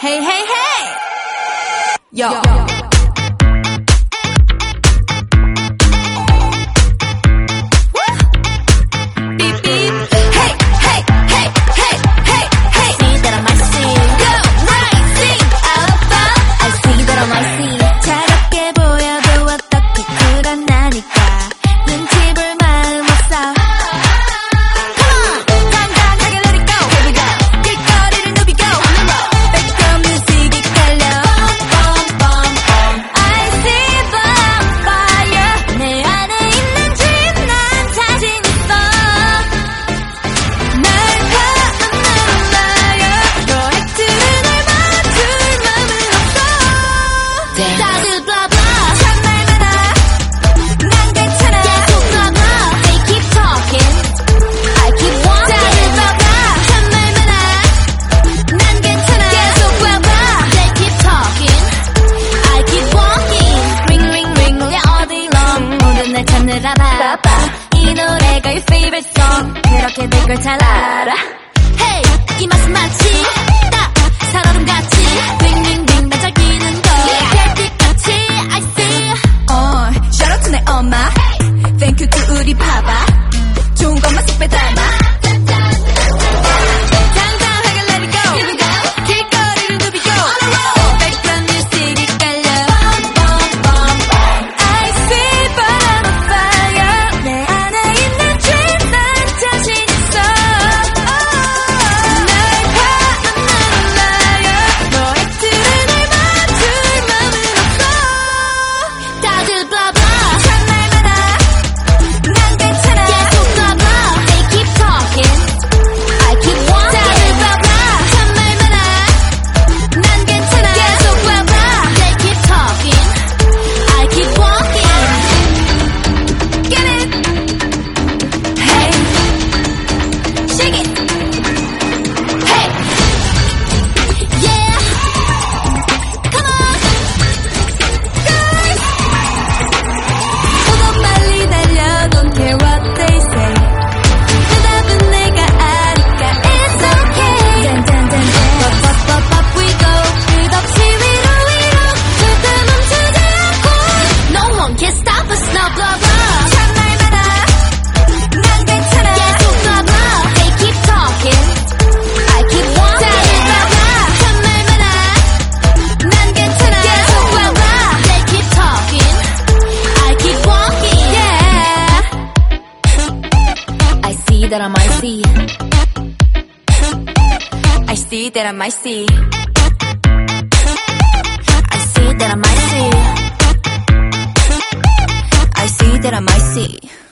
Hey, hey, hey! Yo. Yo. 이 노래가 your favorite song. 그렇게 될걸잘 알아. Hey 이 맛은 마치 딱 살얼음같이 윙윙윙 반짝이는 거. 별빛같이 I see 어 shout out to 내 엄마. Thank you to 우리 파바. 좋은 것만 쏙 빼닮아 that I might see. I see that I might see. I see that I might see. I see that I might see.